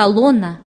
колонна.